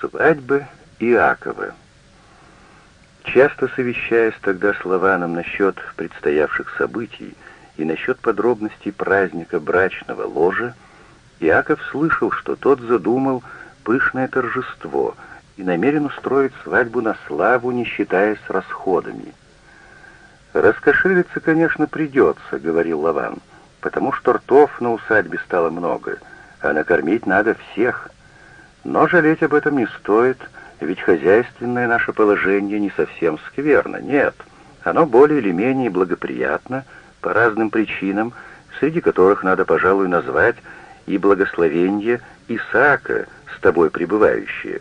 Свадьба Иакова. Часто совещаясь тогда с Лаваном насчет предстоявших событий и насчет подробностей праздника брачного ложа, Иаков слышал, что тот задумал пышное торжество и намерен устроить свадьбу на славу, не считаясь расходами. «Раскошелиться, конечно, придется», — говорил Лаван, «потому что ртов на усадьбе стало много, а накормить надо всех». Но жалеть об этом не стоит, ведь хозяйственное наше положение не совсем скверно, нет. Оно более или менее благоприятно по разным причинам, среди которых надо, пожалуй, назвать и благословение Исаака, с тобой пребывающее.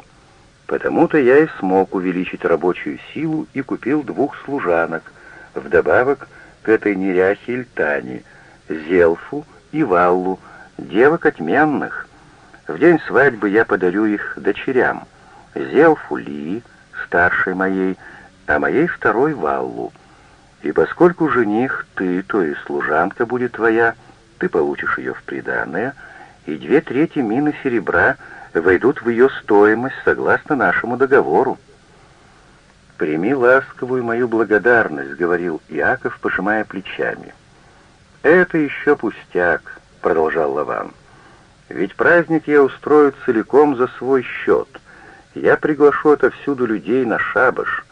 Потому-то я и смог увеличить рабочую силу и купил двух служанок, вдобавок к этой неряхе Ильтане, Зелфу и Валлу, девок отменных, в день свадьбы я подарю их дочерям. Зелфу Ли, старшей моей, а моей второй Валлу. И поскольку жених ты, то есть служанка будет твоя, ты получишь ее в приданое, и две трети мины серебра войдут в ее стоимость согласно нашему договору. «Прими ласковую мою благодарность», — говорил Иаков, пожимая плечами. «Это еще пустяк», — продолжал Лаван. Ведь праздник я устрою целиком за свой счет. Я приглашу отовсюду людей на шабаш,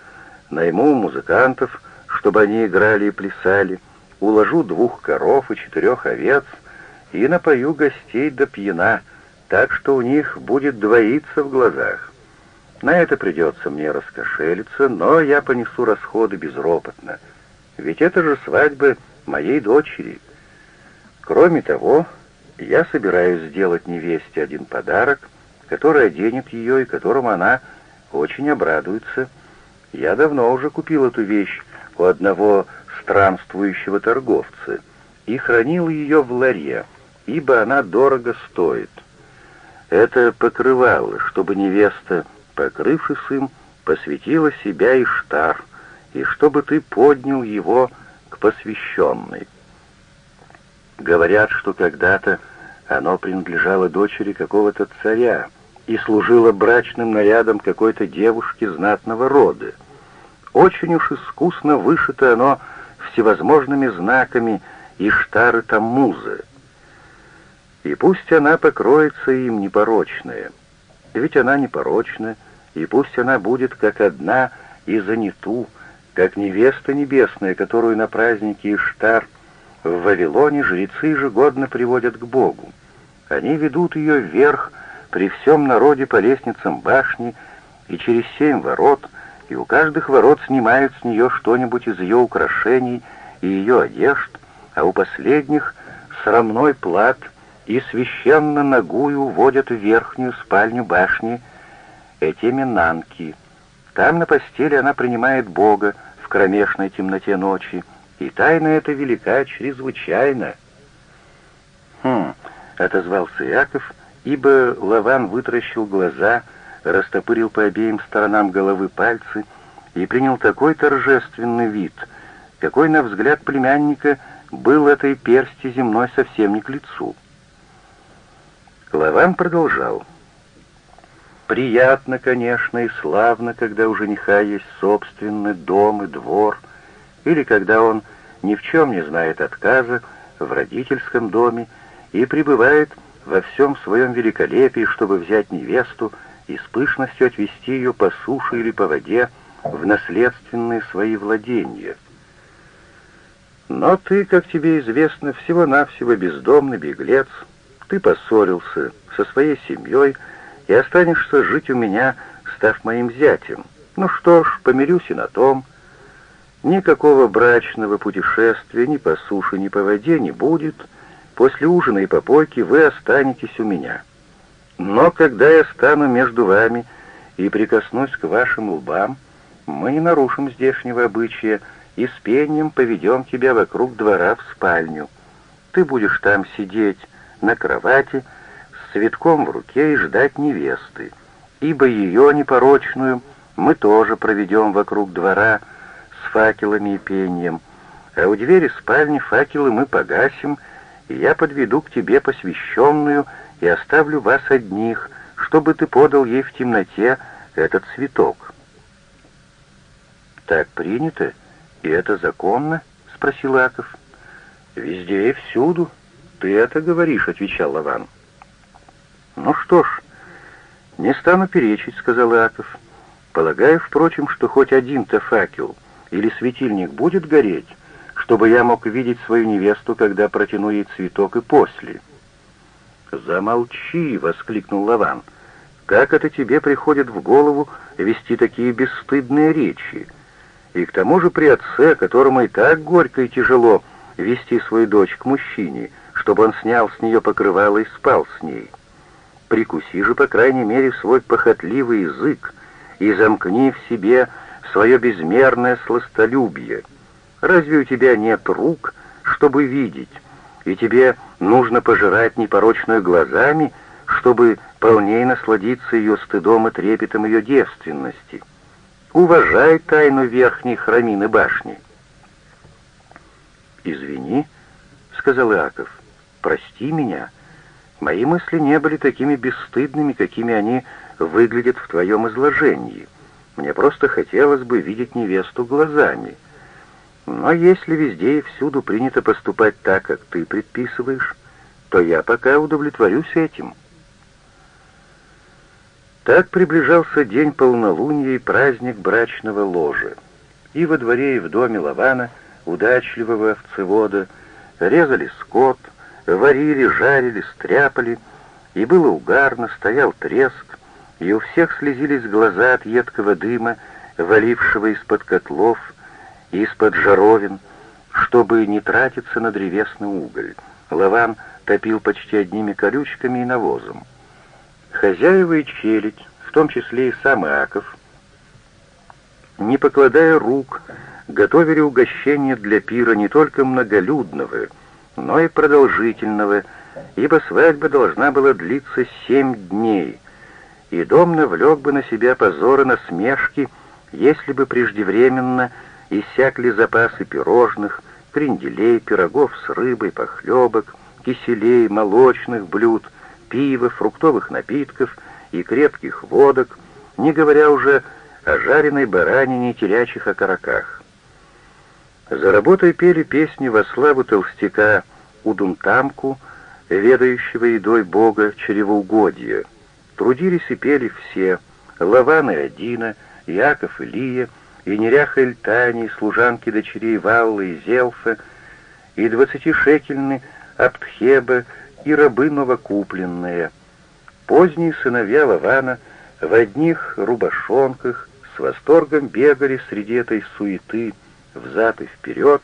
найму музыкантов, чтобы они играли и плясали, уложу двух коров и четырех овец и напою гостей до пьяна, так что у них будет двоиться в глазах. На это придется мне раскошелиться, но я понесу расходы безропотно, ведь это же свадьба моей дочери. Кроме того, я собираюсь сделать невесте один подарок, который оденет ее и которому она очень обрадуется. Я давно уже купил эту вещь у одного странствующего торговца и хранил ее в ларе, ибо она дорого стоит. Это покрывало, чтобы невеста, покрывшись им, посвятила себя и штар, и чтобы ты поднял его к посвященной. Говорят, что когда-то оно принадлежало дочери какого-то царя и служило брачным нарядом какой-то девушки знатного рода. Очень уж искусно вышито оно всевозможными знаками Иштары Таммузы. И пусть она покроется им непорочная, ведь она непорочна, и пусть она будет как одна и заняту, как невеста небесная, которую на празднике Иштар в Вавилоне жрецы ежегодно приводят к Богу. Они ведут ее вверх при всем народе по лестницам башни и через семь ворот, и у каждых ворот снимают с нее что-нибудь из ее украшений и ее одежд, а у последних срамной плат и священно ногую уводят в верхнюю спальню башни эти минанки. Там на постели она принимает Бога в кромешной темноте ночи, и тайна эта велика чрезвычайно. Хм, отозвался Яков, ибо Лаван вытращил глаза, растопырил по обеим сторонам головы пальцы и принял такой торжественный вид, какой, на взгляд племянника, был этой персти земной совсем не к лицу. Лаван продолжал. «Приятно, конечно, и славно, когда у жениха есть собственный дом и двор, или когда он ни в чем не знает отказа в родительском доме и пребывает во всем своем великолепии, чтобы взять невесту и с пышностью отвести ее по суше или по воде в наследственные свои владения. Но ты, как тебе известно, всего-навсего бездомный беглец, ты поссорился со своей семьей и останешься жить у меня, став моим зятем. Ну что ж, помирюсь и на том. Никакого брачного путешествия ни по суше, ни по воде не будет — После ужина и попойки вы останетесь у меня. Но когда я стану между вами и прикоснусь к вашим лбам, мы не нарушим здешнего обычая и с пением поведем тебя вокруг двора в спальню. Ты будешь там сидеть на кровати с цветком в руке и ждать невесты, ибо ее непорочную мы тоже проведем вокруг двора факелами и пением, а у двери спальни факелы мы погасим, и я подведу к тебе посвященную и оставлю вас одних, чтобы ты подал ей в темноте этот цветок». «Так принято, и это законно?» — спросил Аков. «Везде и всюду. Ты это говоришь», — отвечал Лаван. «Ну что ж, не стану перечить», — сказал Аков. «Полагаю, впрочем, что хоть один-то факел или светильник будет гореть, чтобы я мог видеть свою невесту, когда протяну ей цветок и после». «Замолчи!» — воскликнул Лаван. «Как это тебе приходит в голову вести такие бесстыдные речи? И к тому же при отце, которому и так горько и тяжело вести свою дочь к мужчине, чтобы он снял с нее покрывало и спал с ней. Прикуси же, по крайней мере, свой похотливый язык и замкни в себе свое безмерное сластолюбие. Разве у тебя нет рук, чтобы видеть, и тебе нужно пожирать непорочную глазами, чтобы полней насладиться ее стыдом и трепетом ее девственности. Уважай тайну верхней храмины башни. «Извини», — сказал Иаков, — «прости меня. Мои мысли не были такими бесстыдными, какими они выглядят в твоем изложении. Мне просто хотелось бы видеть невесту глазами». Но если везде и всюду принято поступать так, как ты предписываешь, то я пока удовлетворюсь этим. Так приближался день полнолуния и праздник брачного ложа. И во дворе, и в доме Лавана, удачливого овцевода, резали скот, варили, жарили, стряпали, и было угарно, стоял треск, и у всех слезились глаза от едкого дыма, валившего из-под котлов, из-под жаровин, чтобы не тратиться на древесный уголь. Лаван топил почти одними колючками и навозом. Хозяева и челядь, в том числе и сам Иаков, не покладая рук, готовили угощение для пира не только многолюдного, но и продолжительного, ибо свадьба должна была длиться семь дней, и дом навлек бы на себя позоры насмешки, если бы преждевременно иссякли запасы пирожных, кренделей, пирогов с рыбой, похлебок, киселей, молочных блюд, пива, фруктовых напитков и крепких водок, не говоря уже о жареной баранине и телячьих окороках. За работой пели песни во славу толстяка Удунтамку, ведающего едой бога чревоугодия. Трудились и пели все — Лаван и Адина, Яков и Лия — и неряха Эльтани, и служанки дочерей Валлы и Зелфа, и двадцатишекельны Аптхеба, и рабы новокупленные. Поздние сыновья Лавана в одних рубашонках с восторгом бегали среди этой суеты взад и вперед,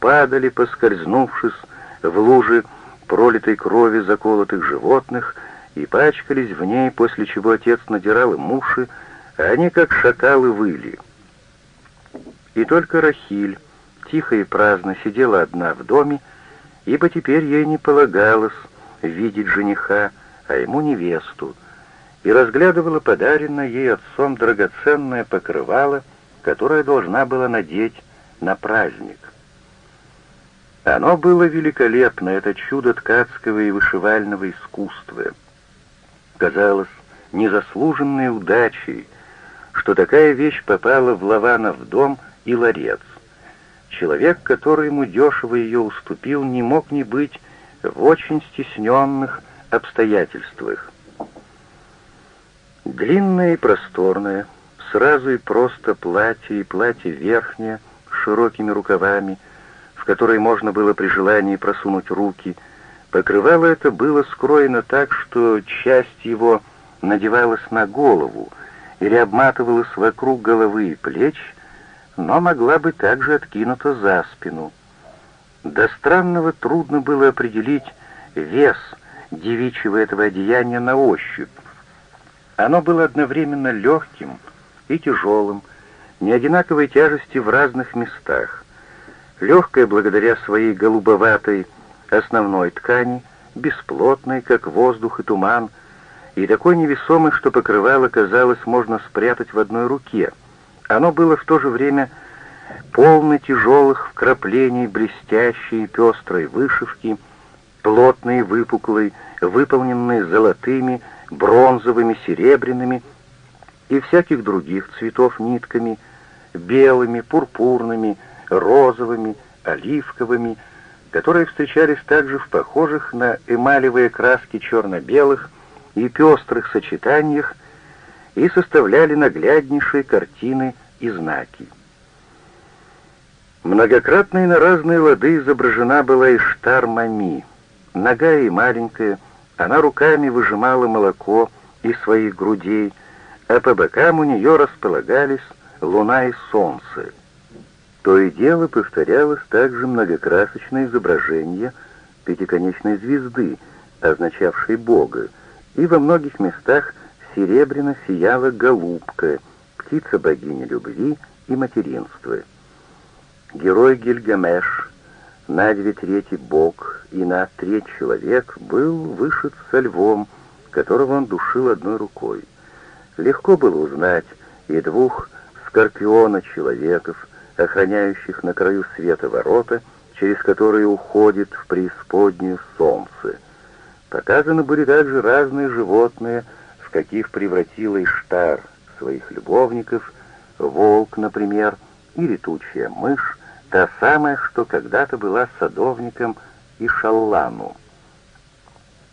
падали, поскользнувшись в луже пролитой крови заколотых животных, и пачкались в ней, после чего отец надирал им уши, а они, как шакалы, выли — и только Рахиль, тихо и праздно, сидела одна в доме, ибо теперь ей не полагалось видеть жениха, а ему невесту, и разглядывала подаренное ей отцом драгоценное покрывало, которое должна была надеть на праздник. Оно было великолепно, это чудо ткацкого и вышивального искусства. Казалось, незаслуженной удачей, что такая вещь попала в Лаванов дом — и ларец. Человек, который ему дешево ее уступил, не мог не быть в очень стесненных обстоятельствах. Длинное и просторное, сразу и просто платье и платье верхнее, с широкими рукавами, в которые можно было при желании просунуть руки, покрывало это было скроено так, что часть его надевалась на голову или обматывалась вокруг головы и плеч, но могла бы также откинута за спину. До странного трудно было определить вес девичьего этого одеяния на ощупь. Оно было одновременно легким и тяжелым, не одинаковой тяжести в разных местах. Легкое благодаря своей голубоватой основной ткани, бесплотной, как воздух и туман, и такой невесомой, что покрывало, казалось, можно спрятать в одной руке — оно было в то же время полно тяжелых вкраплений блестящей пестрой вышивки, плотной, выпуклой, выполненной золотыми, бронзовыми, серебряными и всяких других цветов нитками, белыми, пурпурными, розовыми, оливковыми, которые встречались также в похожих на эмалевые краски черно-белых и пестрых сочетаниях и составляли нагляднейшие картины и знаки. Многократно и на разные лады изображена была Иштар Мами. Нога и маленькая, она руками выжимала молоко из своих грудей, а по бокам у нее располагались луна и солнце. То и дело повторялось также многокрасочное изображение пятиконечной звезды, означавшей Бога, и во многих местах серебряно сияла голубка, птица богини любви и материнства. Герой Гильгамеш, на две трети бог и на треть человек, был вышит со львом, которого он душил одной рукой. Легко было узнать и двух скорпиона-человеков, охраняющих на краю света ворота, через которые уходит в преисподнюю солнце. Показаны были также разные животные, в каких превратила Иштар своих любовников, волк, например, и летучая мышь, та самая, что когда-то была садовником и шаллану.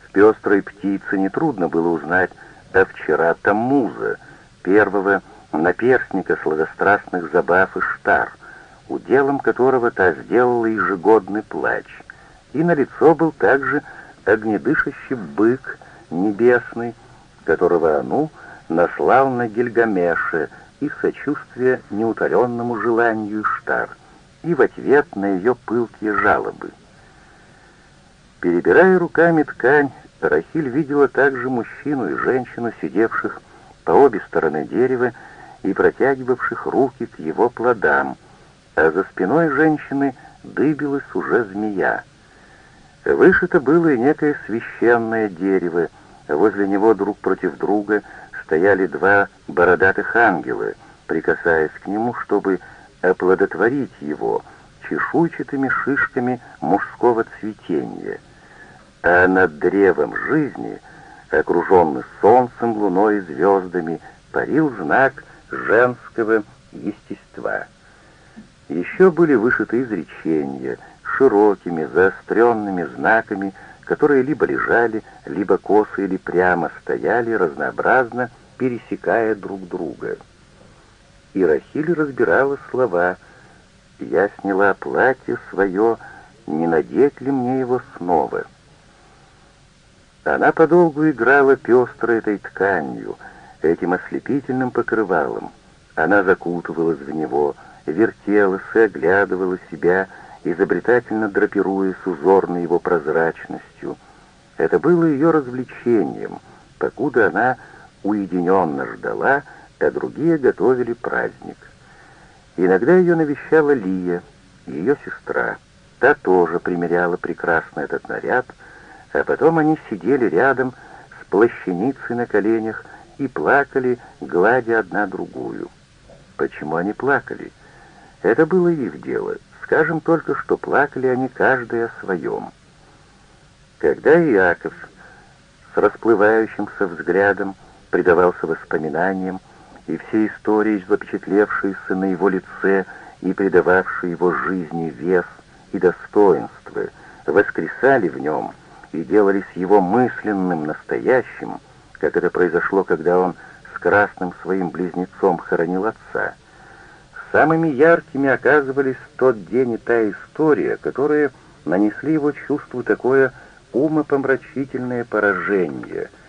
В пестрой птице нетрудно было узнать а вчера Таммуза, первого наперстника сладострастных забав и штар, уделом которого та сделала ежегодный плач, и на лицо был также огнедышащий бык небесный, которого Ану наслал на Гильгамеше из сочувствия неутоленному желанию Штар и в ответ на ее пылкие жалобы. Перебирая руками ткань, Рахиль видела также мужчину и женщину, сидевших по обе стороны дерева и протягивавших руки к его плодам, а за спиной женщины дыбилась уже змея. Вышито было и некое священное дерево, возле него друг против друга стояли два бородатых ангела, прикасаясь к нему, чтобы оплодотворить его чешуйчатыми шишками мужского цветения, а над древом жизни, окруженный солнцем, луной и звездами, парил знак женского естества. Еще были вышиты изречения широкими, заостренными знаками, которые либо лежали, либо косо или прямо стояли, разнообразно пересекая друг друга и Рахиль разбирала слова. «Я сняла платье свое, не надеть ли мне его снова?» Она подолгу играла пестрой этой тканью, этим ослепительным покрывалом. Она закутывалась в него, вертелась и оглядывала себя, изобретательно драпируясь узорной его прозрачностью. Это было ее развлечением, покуда она уединенно ждала, а другие готовили праздник. Иногда ее навещала Лия, ее сестра. Та тоже примеряла прекрасно этот наряд, а потом они сидели рядом с плащаницей на коленях и плакали, гладя одна другую. Почему они плакали? Это было их дело. Скажем только, что плакали они каждый о своем. Когда Иаков с расплывающимся взглядом предавался воспоминаниям, и все истории, запечатлевшиеся на его лице и придававшие его жизни вес и достоинство, воскресали в нем и делались его мысленным настоящим, как это произошло, когда он с красным своим близнецом хоронил отца. Самыми яркими оказывались тот день и та история, которые нанесли его чувству такое умопомрачительное поражение —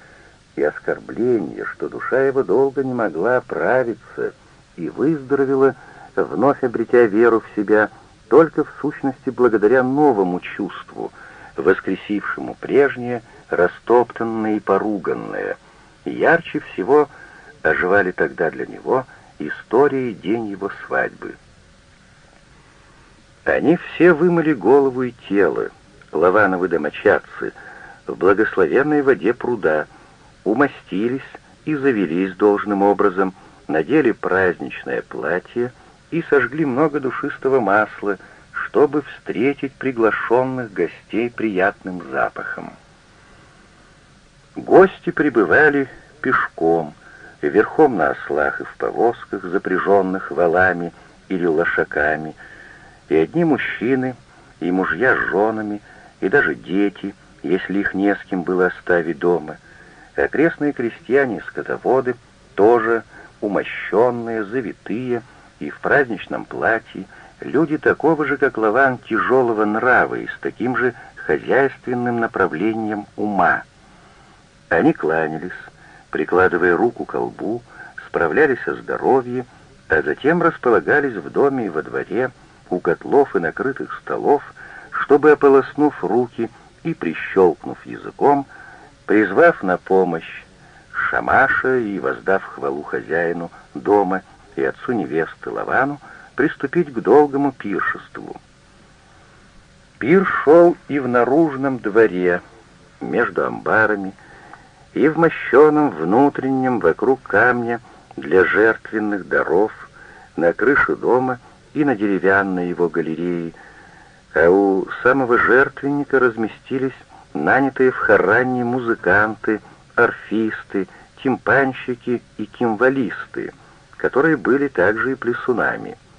и оскорбление, что душа его долго не могла оправиться и выздоровела, вновь обретя веру в себя, только в сущности благодаря новому чувству, воскресившему прежнее, растоптанное и поруганное. Ярче всего оживали тогда для него история и день его свадьбы. Они все вымыли голову и тело, лавановы домочадцы, в благословенной воде пруда — умастились и завелись должным образом, надели праздничное платье и сожгли много душистого масла, чтобы встретить приглашенных гостей приятным запахом. Гости прибывали пешком, верхом на ослах и в повозках, запряженных валами или лошаками, и одни мужчины, и мужья с женами, и даже дети, если их не с кем было оставить дома. И окрестные крестьяне и скотоводы тоже умощенные, завитые и в праздничном платье, люди такого же, как Лаван, тяжелого нрава и с таким же хозяйственным направлением ума. Они кланялись, прикладывая руку к лбу, справлялись о здоровье, а затем располагались в доме и во дворе, у котлов и накрытых столов, чтобы, ополоснув руки и прищелкнув языком, призвав на помощь Шамаша и, воздав хвалу хозяину дома и отцу невесты Лавану, приступить к долгому пиршеству. Пир шел и в наружном дворе, между амбарами, и в мощеном внутреннем вокруг камня для жертвенных даров, на крыше дома и на деревянной его галерее, а у самого жертвенника разместились нанятые в Харане музыканты, орфисты, тимпанщики и кимвалисты, которые были также и плесунами —